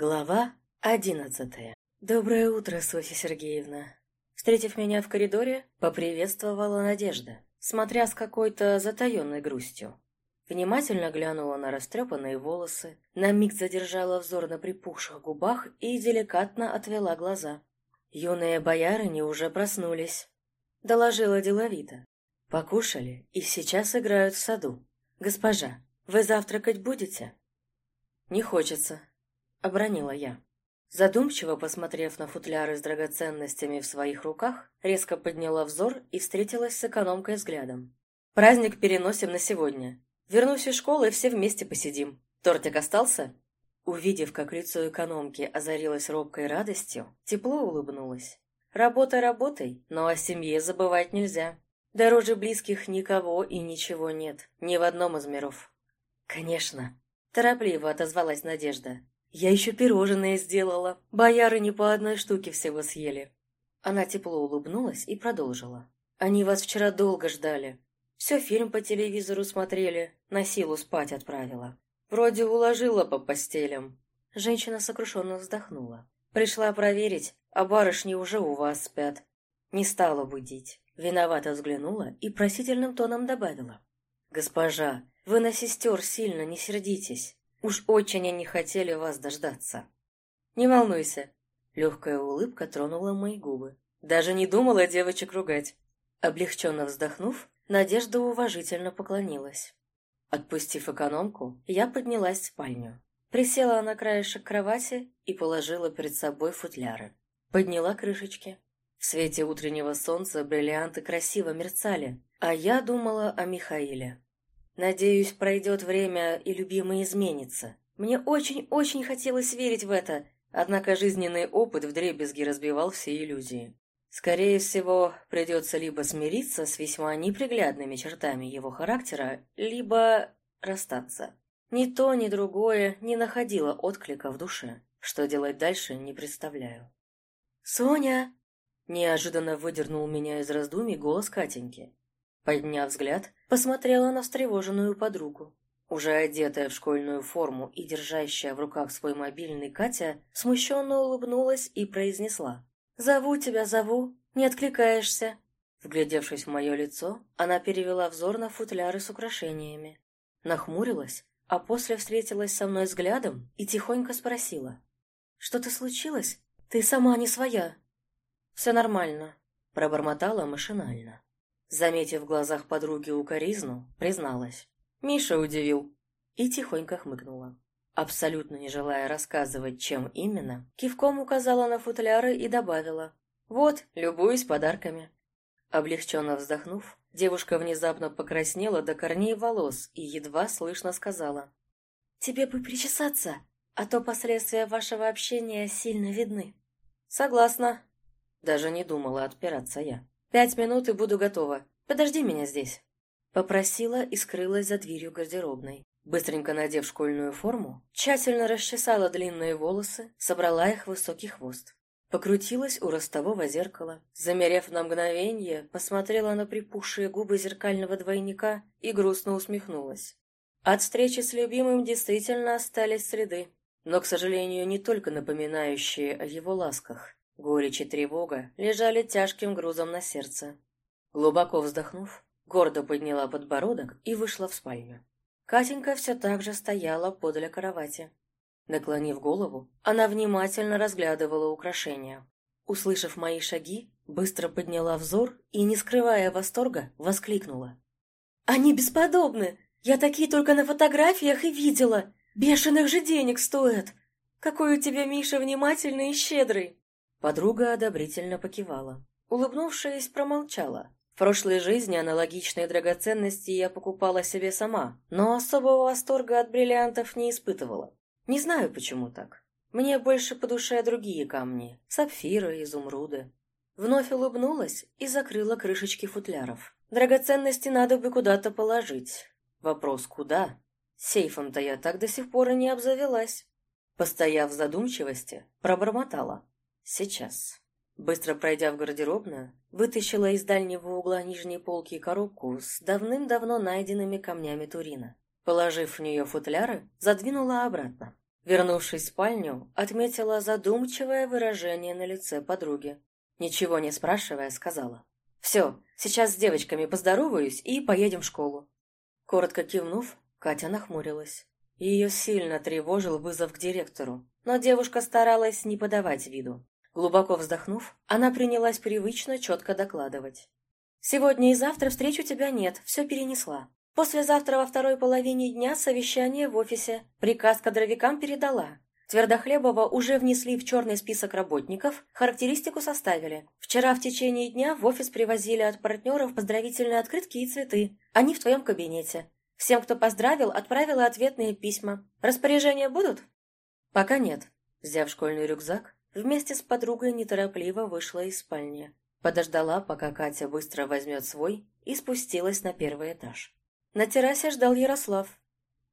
Глава одиннадцатая. Доброе утро, Софья Сергеевна. Встретив меня в коридоре, поприветствовала Надежда, смотря с какой-то затаенной грустью. Внимательно глянула на растрепанные волосы, на миг задержала взор на припухших губах и деликатно отвела глаза. Юные боярыни уже проснулись. Доложила деловито. Покушали и сейчас играют в саду. Госпожа, вы завтракать будете? Не хочется, — обронила я. Задумчиво посмотрев на футляры с драгоценностями в своих руках, резко подняла взор и встретилась с экономкой взглядом. «Праздник переносим на сегодня. Вернусь из школы, и все вместе посидим. Тортик остался?» Увидев, как лицо экономки озарилось робкой радостью, тепло улыбнулась. «Работа работой, но о семье забывать нельзя. Дороже близких никого и ничего нет, ни в одном из миров». «Конечно», — торопливо отозвалась Надежда. «Я еще пирожные сделала. Бояры не по одной штуке всего съели». Она тепло улыбнулась и продолжила. «Они вас вчера долго ждали. Все фильм по телевизору смотрели, на силу спать отправила. Вроде уложила по постелям». Женщина сокрушенно вздохнула. «Пришла проверить, а барышни уже у вас спят. Не стала будить». Виновато взглянула и просительным тоном добавила. «Госпожа, вы на сестер сильно не сердитесь. Уж очень они хотели вас дождаться. Не волнуйся. Легкая улыбка тронула мои губы. Даже не думала девочек ругать. Облегченно вздохнув, Надежда уважительно поклонилась. Отпустив экономку, я поднялась в спальню. Присела на краешек кровати и положила перед собой футляры. Подняла крышечки. В свете утреннего солнца бриллианты красиво мерцали, а я думала о Михаиле. Надеюсь, пройдет время, и любимый изменится. Мне очень-очень хотелось верить в это, однако жизненный опыт вдребезги разбивал все иллюзии. Скорее всего, придется либо смириться с весьма неприглядными чертами его характера, либо расстаться. Ни то, ни другое не находило отклика в душе. Что делать дальше, не представляю. «Соня!» Неожиданно выдернул меня из раздумий голос Катеньки. Подняв взгляд, посмотрела на встревоженную подругу. Уже одетая в школьную форму и держащая в руках свой мобильный Катя, смущенно улыбнулась и произнесла. «Зову тебя, зову, не откликаешься». Вглядевшись в мое лицо, она перевела взор на футляры с украшениями. Нахмурилась, а после встретилась со мной взглядом и тихонько спросила. «Что-то случилось? Ты сама не своя». «Все нормально», — пробормотала машинально. Заметив в глазах подруги укоризну, призналась. Миша удивил. И тихонько хмыкнула. Абсолютно не желая рассказывать, чем именно, кивком указала на футляры и добавила. «Вот, любуюсь подарками». Облегченно вздохнув, девушка внезапно покраснела до корней волос и едва слышно сказала. «Тебе бы причесаться, а то последствия вашего общения сильно видны». «Согласна». Даже не думала отпираться я. «Пять минут и буду готова. Подожди меня здесь». Попросила и скрылась за дверью гардеробной. Быстренько надев школьную форму, тщательно расчесала длинные волосы, собрала их в высокий хвост. Покрутилась у ростового зеркала. Замерев на мгновение, посмотрела на припухшие губы зеркального двойника и грустно усмехнулась. От встречи с любимым действительно остались следы, но, к сожалению, не только напоминающие о его ласках. Горечь и тревога лежали тяжким грузом на сердце. Глубоко вздохнув, гордо подняла подбородок и вышла в спальню. Катенька все так же стояла подле кровати. Наклонив голову, она внимательно разглядывала украшения. Услышав мои шаги, быстро подняла взор и, не скрывая восторга, воскликнула. «Они бесподобны! Я такие только на фотографиях и видела! Бешеных же денег стоят! Какой у тебя, Миша, внимательный и щедрый!» Подруга одобрительно покивала. Улыбнувшись, промолчала. В прошлой жизни аналогичные драгоценности я покупала себе сама, но особого восторга от бриллиантов не испытывала. Не знаю, почему так. Мне больше по душе другие камни – сапфиры, изумруды. Вновь улыбнулась и закрыла крышечки футляров. Драгоценности надо бы куда-то положить. Вопрос куда? Сейфом-то я так до сих пор и не обзавелась. Постояв в задумчивости, пробормотала. Сейчас. Быстро пройдя в гардеробную, вытащила из дальнего угла нижней полки коробку с давным-давно найденными камнями Турина. Положив в нее футляры, задвинула обратно. Вернувшись в спальню, отметила задумчивое выражение на лице подруги. Ничего не спрашивая, сказала. «Все, сейчас с девочками поздороваюсь и поедем в школу». Коротко кивнув, Катя нахмурилась. Ее сильно тревожил вызов к директору, но девушка старалась не подавать виду. Глубоко вздохнув, она принялась привычно четко докладывать. «Сегодня и завтра встречу тебя нет, все перенесла. Послезавтра во второй половине дня совещание в офисе. Приказ кадровикам передала. Твердохлебова уже внесли в черный список работников, характеристику составили. Вчера в течение дня в офис привозили от партнеров поздравительные открытки и цветы. Они в твоем кабинете. Всем, кто поздравил, отправила ответные письма. Распоряжения будут? Пока нет. Взяв школьный рюкзак, вместе с подругой неторопливо вышла из спальни. Подождала, пока Катя быстро возьмет свой, и спустилась на первый этаж. На террасе ждал Ярослав.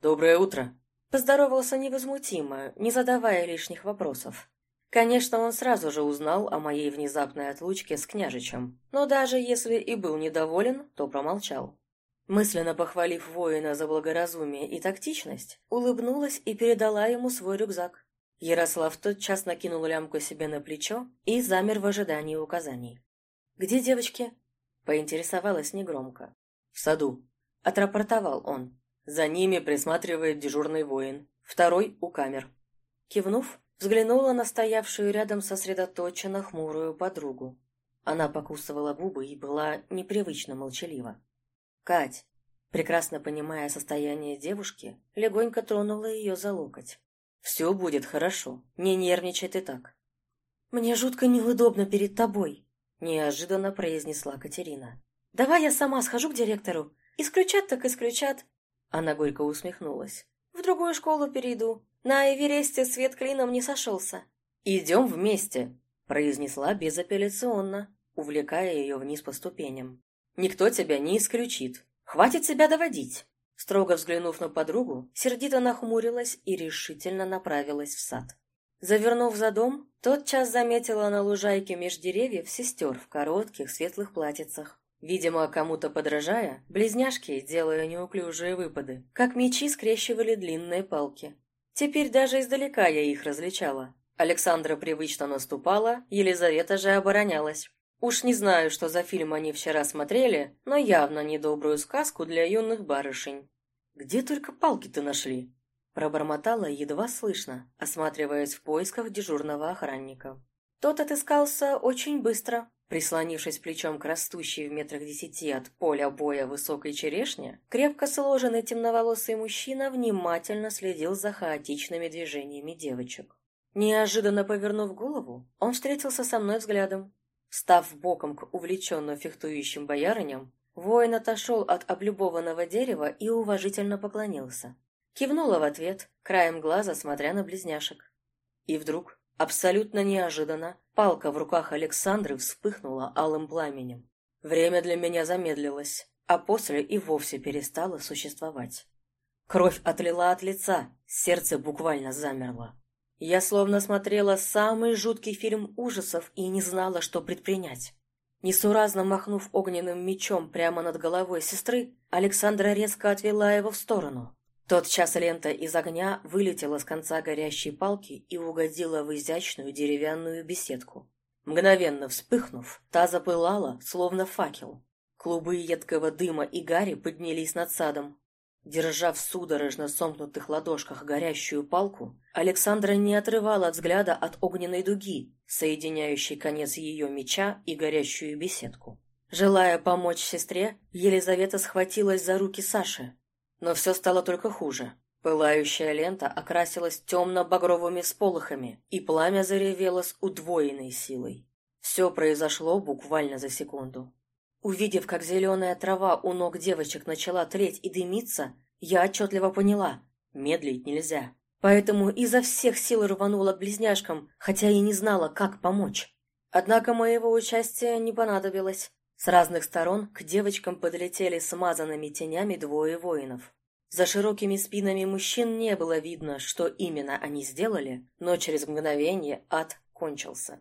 «Доброе утро!» Поздоровался невозмутимо, не задавая лишних вопросов. Конечно, он сразу же узнал о моей внезапной отлучке с княжичем, но даже если и был недоволен, то промолчал. Мысленно похвалив воина за благоразумие и тактичность, улыбнулась и передала ему свой рюкзак. Ярослав тотчас накинул лямку себе на плечо и замер в ожидании указаний. «Где девочки?» — поинтересовалась негромко. «В саду», — отрапортовал он. «За ними присматривает дежурный воин, второй у камер». Кивнув, взглянула на стоявшую рядом сосредоточенно хмурую подругу. Она покусывала губы и была непривычно молчалива. «Кать!» Прекрасно понимая состояние девушки, легонько тронула ее за локоть. «Все будет хорошо. Не нервничай ты так». «Мне жутко неудобно перед тобой», — неожиданно произнесла Катерина. «Давай я сама схожу к директору. Исключат так исключат». Она горько усмехнулась. «В другую школу перейду. На Эвересте свет клином не сошелся». «Идем вместе», — произнесла безапелляционно, увлекая ее вниз по ступеням. Никто тебя не исключит. Хватит себя доводить!» Строго взглянув на подругу, сердито нахмурилась и решительно направилась в сад. Завернув за дом, тотчас заметила на лужайке меж деревьев сестер в коротких светлых платьицах. Видимо, кому-то подражая, близняшки, делая неуклюжие выпады, как мечи скрещивали длинные палки. Теперь даже издалека я их различала. Александра привычно наступала, Елизавета же оборонялась. Уж не знаю, что за фильм они вчера смотрели, но явно недобрую сказку для юных барышень. «Где только палки-то нашли?» Пробормотала едва слышно, осматриваясь в поисках дежурного охранника. Тот отыскался очень быстро. Прислонившись плечом к растущей в метрах десяти от поля боя высокой черешне, крепко сложенный темноволосый мужчина внимательно следил за хаотичными движениями девочек. Неожиданно повернув голову, он встретился со мной взглядом, Став боком к увлеченно фехтующим боярыням, воин отошел от облюбованного дерева и уважительно поклонился. Кивнула в ответ, краем глаза смотря на близняшек. И вдруг, абсолютно неожиданно, палка в руках Александры вспыхнула алым пламенем. Время для меня замедлилось, а после и вовсе перестало существовать. Кровь отлила от лица, сердце буквально замерло. Я словно смотрела самый жуткий фильм ужасов и не знала, что предпринять. Несуразно махнув огненным мечом прямо над головой сестры, Александра резко отвела его в сторону. Тотчас лента из огня вылетела с конца горящей палки и угодила в изящную деревянную беседку. Мгновенно вспыхнув, та запылала, словно факел. Клубы едкого дыма и гари поднялись над садом, Держа в судорожно сомкнутых ладошках горящую палку, Александра не отрывала взгляда от огненной дуги, соединяющей конец ее меча и горящую беседку. Желая помочь сестре, Елизавета схватилась за руки Саши. Но все стало только хуже. Пылающая лента окрасилась темно-багровыми всполохами, и пламя заревело с удвоенной силой. Все произошло буквально за секунду. Увидев, как зеленая трава у ног девочек начала треть и дымиться, я отчетливо поняла – медлить нельзя. Поэтому изо всех сил рванула к близняшкам, хотя и не знала, как помочь. Однако моего участия не понадобилось. С разных сторон к девочкам подлетели смазанными тенями двое воинов. За широкими спинами мужчин не было видно, что именно они сделали, но через мгновение ад кончился.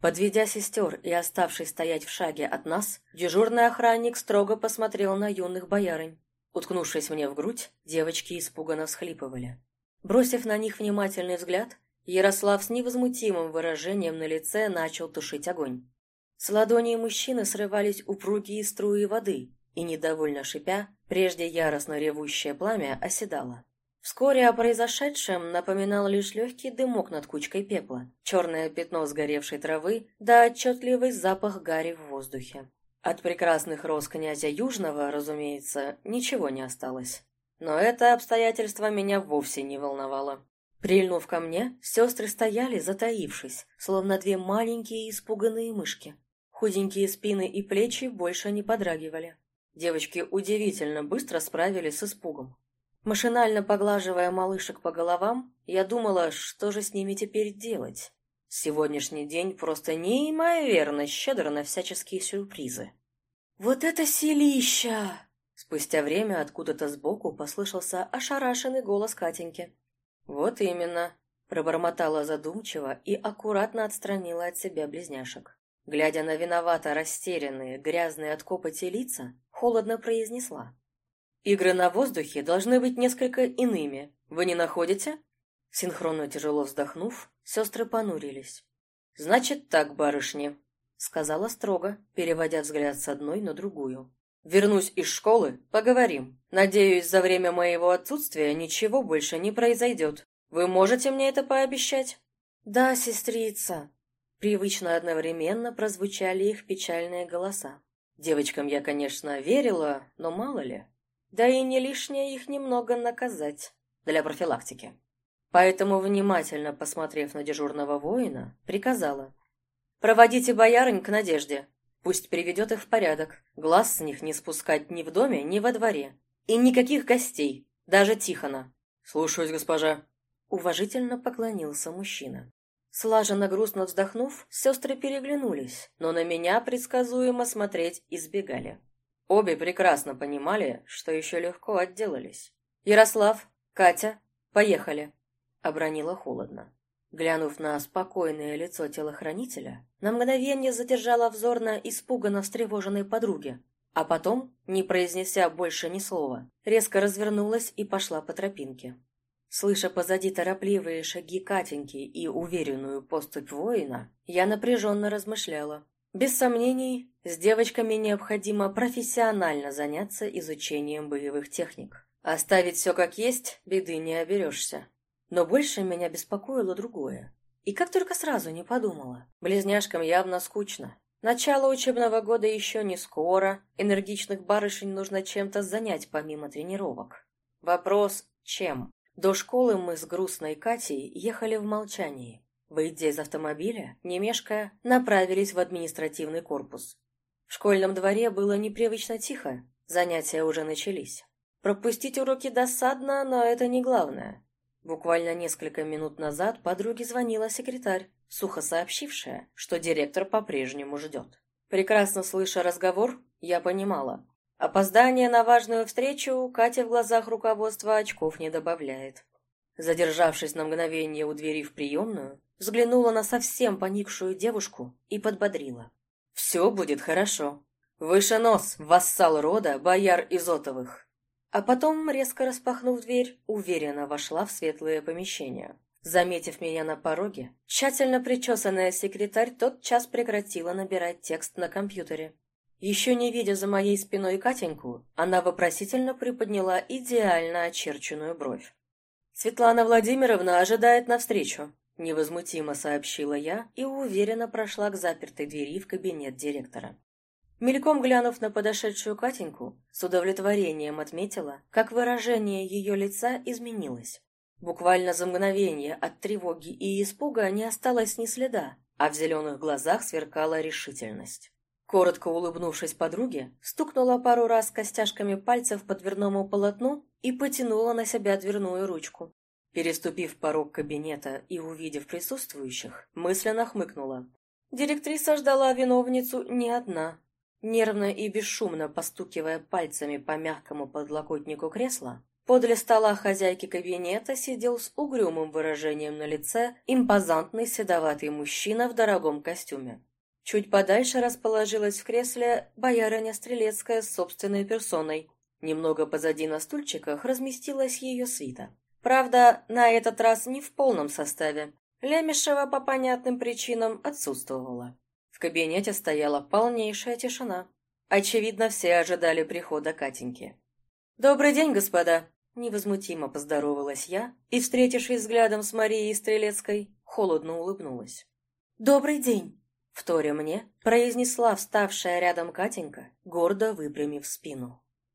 Подведя сестер и оставшись стоять в шаге от нас, дежурный охранник строго посмотрел на юных боярынь. Уткнувшись мне в грудь, девочки испуганно всхлипывали. Бросив на них внимательный взгляд, Ярослав с невозмутимым выражением на лице начал тушить огонь. С ладоней мужчины срывались упругие струи воды, и, недовольно шипя, прежде яростно ревущее пламя оседало. Вскоре о произошедшем напоминал лишь легкий дымок над кучкой пепла, черное пятно сгоревшей травы да отчетливый запах гари в воздухе. От прекрасных роз князя Южного, разумеется, ничего не осталось. Но это обстоятельство меня вовсе не волновало. Прильнув ко мне, сестры стояли, затаившись, словно две маленькие испуганные мышки. Худенькие спины и плечи больше не подрагивали. Девочки удивительно быстро справились с испугом. Машинально поглаживая малышек по головам, я думала, что же с ними теперь делать. Сегодняшний день просто неимоверно щедр на всяческие сюрпризы. «Вот это селища!» Спустя время откуда-то сбоку послышался ошарашенный голос Катеньки. «Вот именно», — пробормотала задумчиво и аккуратно отстранила от себя близняшек. Глядя на виновато растерянные, грязные от копоти лица, холодно произнесла. Игры на воздухе должны быть несколько иными. Вы не находите? Синхронно тяжело вздохнув, сестры понурились. Значит так, барышни, сказала строго, переводя взгляд с одной на другую. Вернусь из школы, поговорим. Надеюсь, за время моего отсутствия ничего больше не произойдет. Вы можете мне это пообещать? Да, сестрица. Привычно одновременно прозвучали их печальные голоса. Девочкам я, конечно, верила, но мало ли. Да и не лишнее их немного наказать для профилактики. Поэтому, внимательно посмотрев на дежурного воина, приказала. «Проводите боярынь к Надежде. Пусть приведет их в порядок. Глаз с них не спускать ни в доме, ни во дворе. И никаких гостей, даже Тихона». «Слушаюсь, госпожа». Уважительно поклонился мужчина. Слаженно грустно вздохнув, сестры переглянулись, но на меня предсказуемо смотреть избегали. Обе прекрасно понимали, что еще легко отделались. «Ярослав, Катя, поехали!» — обронила холодно. Глянув на спокойное лицо телохранителя, на мгновение задержала взор на испуганно встревоженной подруге, а потом, не произнеся больше ни слова, резко развернулась и пошла по тропинке. Слыша позади торопливые шаги Катеньки и уверенную поступь воина, я напряженно размышляла. Без сомнений, с девочками необходимо профессионально заняться изучением боевых техник. Оставить все как есть, беды не оберешься. Но больше меня беспокоило другое. И как только сразу не подумала. Близняшкам явно скучно. Начало учебного года еще не скоро, энергичных барышень нужно чем-то занять помимо тренировок. Вопрос «чем?». До школы мы с грустной Катей ехали в молчании. Выйдя из автомобиля, не мешкая, направились в административный корпус. В школьном дворе было непривычно тихо, занятия уже начались. Пропустить уроки досадно, но это не главное. Буквально несколько минут назад подруге звонила секретарь, сухо сообщившая, что директор по-прежнему ждет. Прекрасно слыша разговор, я понимала. Опоздание на важную встречу Катя в глазах руководства очков не добавляет. Задержавшись на мгновение у двери в приемную, взглянула на совсем поникшую девушку и подбодрила. «Все будет хорошо. Выше нос, вассал рода, бояр Изотовых». А потом, резко распахнув дверь, уверенно вошла в светлое помещение. Заметив меня на пороге, тщательно причесанная секретарь тотчас прекратила набирать текст на компьютере. Еще не видя за моей спиной Катеньку, она вопросительно приподняла идеально очерченную бровь. «Светлана Владимировна ожидает навстречу», — невозмутимо сообщила я и уверенно прошла к запертой двери в кабинет директора. Мельком глянув на подошедшую Катеньку, с удовлетворением отметила, как выражение ее лица изменилось. Буквально за мгновение от тревоги и испуга не осталось ни следа, а в зеленых глазах сверкала решительность. Коротко улыбнувшись подруге, стукнула пару раз костяшками пальцев по дверному полотну и потянула на себя дверную ручку. Переступив порог кабинета и увидев присутствующих, мысленно хмыкнула. Директриса ждала виновницу не одна. Нервно и бесшумно постукивая пальцами по мягкому подлокотнику кресла, подле стола хозяйки кабинета сидел с угрюмым выражением на лице импозантный седоватый мужчина в дорогом костюме. Чуть подальше расположилась в кресле боярыня Стрелецкая с собственной персоной. Немного позади на стульчиках разместилась ее свита. Правда, на этот раз не в полном составе. Лемешева по понятным причинам отсутствовала. В кабинете стояла полнейшая тишина. Очевидно, все ожидали прихода Катеньки. «Добрый день, господа!» Невозмутимо поздоровалась я и, встретившись взглядом с Марией Стрелецкой, холодно улыбнулась. «Добрый день!» Вторя мне, произнесла вставшая рядом Катенька, гордо выпрямив спину.